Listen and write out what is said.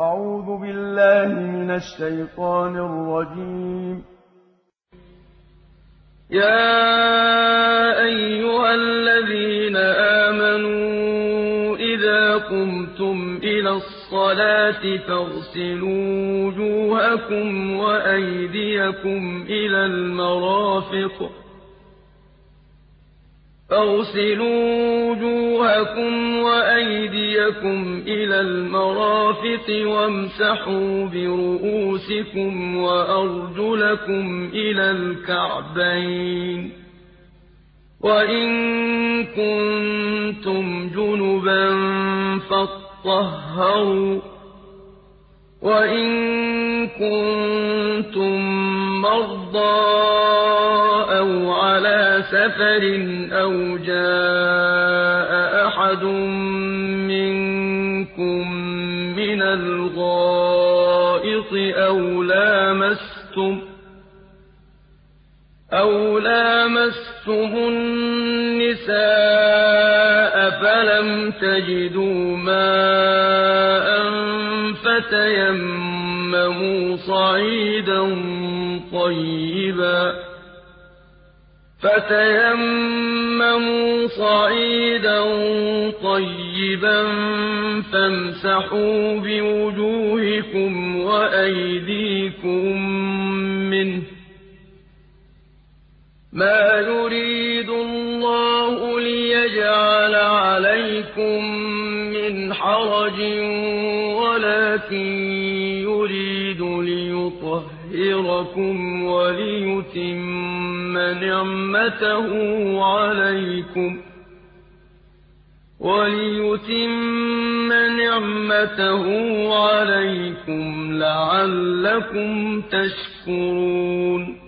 أعوذ بالله من الشيطان الرجيم. يا أيها الذين آمنوا إذا قمتم إلى الصلاة فاغسلوا وجوهكم وأيديكم إلى المرافق. فاغسلوا وجوهكم وأيديكم إلى المرافق وامسحوا برؤوسكم وأرجلكم إلى الكعبين. وإن كنتم جنبا فاطهروا. وإن كنتم مرضى سفر أو جاء أحد منكم من الغائط أو لامستم النساء فلم تجدوا ماء فتيمموا صعيدا طيبا فَتَيَمَّمُوا صَعِيدًا طَيِّبًا فَامْسَحُوا بِوُجُوهِكُمْ وَأَيْدِيكُم مِّنْهُ ۚ مَا يُرِيدُ اللَّهُ لِيَجْعَلَ عَلَيْكُم مِّنْ حَرَجٍ وَلَٰكِن يُرِيدُ لِيُطَهِّرَكُمْ وَلِيُتِمَّ نِعْمَتَهُ عَلَيْكُمْ وَلِيُتِمَّ نِعْمَتَهُ عَلَيْكُمْ لَعَلَّكُمْ تَشْكُرُونَ